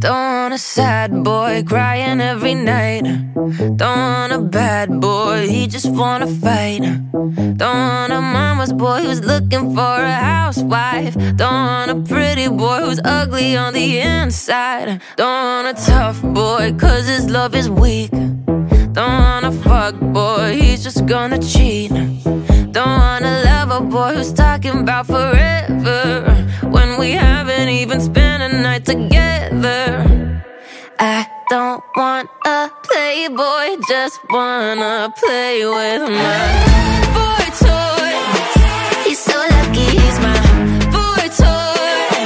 Don't want a sad boy crying every night. Don't want a bad boy, he just wanna fight. Don't want a mama's boy who's looking for a housewife. Don't want a pretty boy who's ugly on the inside. Don't want a tough boy, cause his love is weak. Don't want a fuck boy, he's just gonna cheat. Don't want a lover boy who's talking about forever don't want a playboy, just wanna play with my boy toy. He's so lucky, he's my boy toy.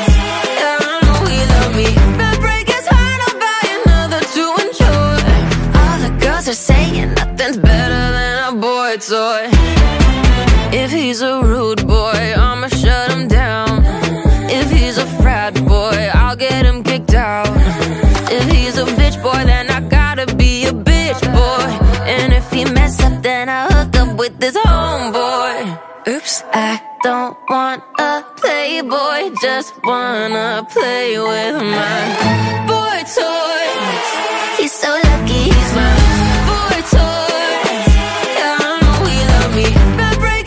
Yeah, I know he love me. I break his heart, I'll buy another to enjoy. All the girls are saying nothing's better than a boy toy. If he's a rude boy, I'ma shut him boy, then I gotta be a bitch boy. And if he mess up, then I hook up with his homeboy. Oops, I don't want a playboy, just wanna play with my boy toy. He's so lucky, he's my boy toy. Yeah, I know he love me. If I break